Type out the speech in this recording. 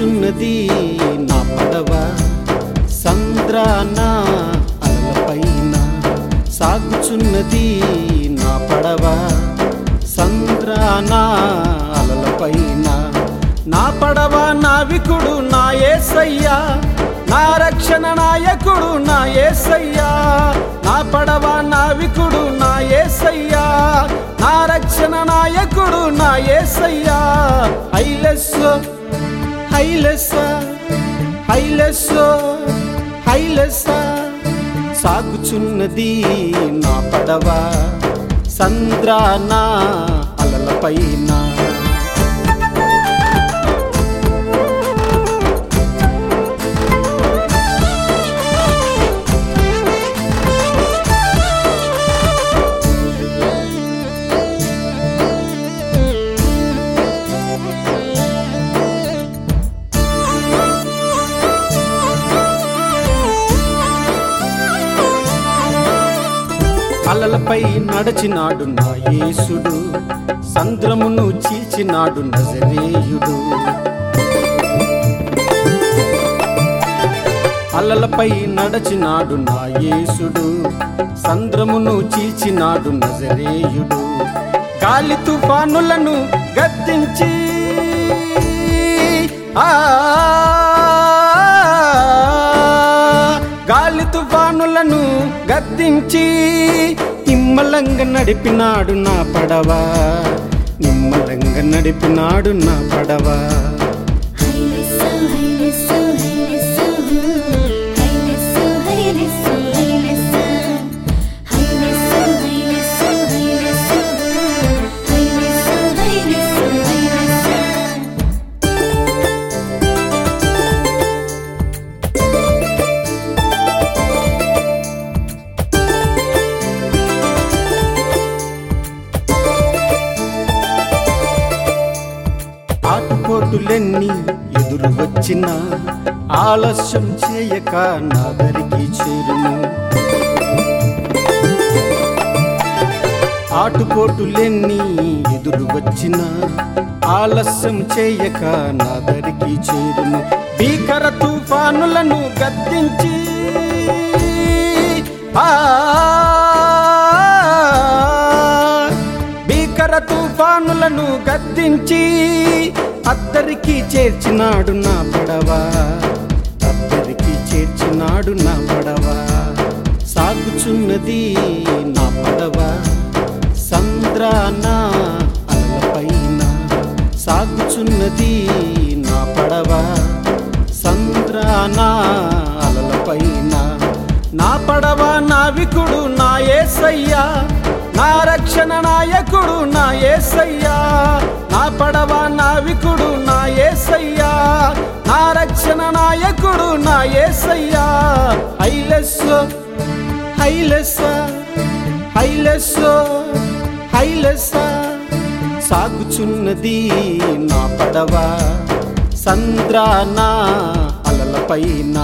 సాగుచున్నది నా పడవ. సంద్రాన అలపైన సాగుచున్నది నా పడవ. సంద్రాన అలలపైన నా పడవ నావికుడు నా ఏసయ్యా. నా రక్షణ నాయకుడు నా ఏసయ్యా. నా పడవ నావికుడు నా ఏసయ్యా. నా రక్షణ నాయకుడు నా ఏసయ్యా. ఐలెస్ హైలెస్సా హైలెస్సో హైలెస్సా. సాగుచున్నది నా పడవ సంద్రానా అలలపైనా అలలపై నడచినాడు నా యేసుడు సంద్రమును చీచినాడు నజరేయుడు. అలలపై నడచినాడు నా యేసుడు సంద్రమును చీచినాడు నజరేయుడు. గాలి తుఫానులను గద్దించి ఆ తుఫానులను గద్దించి నిమ్మలంగా నడిపినాడు నా పడవ. నిమ్మలంగా నడిపినాడు నా పడవ. ఆటుపోటులెన్ని ఎదురు వచ్చిన ఆలస్యం చేయక నాదరికి చేరును. ఆటుపోటులెన్ని ఎదురు వచ్చిన ఆలస్యం చేయక నాదరికి చేరును. భీకర తుఫానులను గద్దించి ఆ భీకర తుఫానులను గద్దించి అద్దరికి చేర్చినాడు నా పడవ. అద్దరికి చేర్చినాడు నా పడవ. సాగుచున్నది నా పడవ. సంద్రాన అలపైన సాగుచున్నది నా పడవ. సంద్రాన అలలపైన నా పడవ నావికుడు నా ఏసయ్యా. నా రక్షణ నాయకుడు నా ఏసయ్యా. నా పడవ నావికుడు నా ఏసయ్యా. నా రక్షణ నాయకుడు నా ఏసయ్యా. హైలెస్సో హైలెస్సా హైలెస్సో హైలెస్సా. సాగుచున్నది నా పడవ సంద్రాన అలలపైన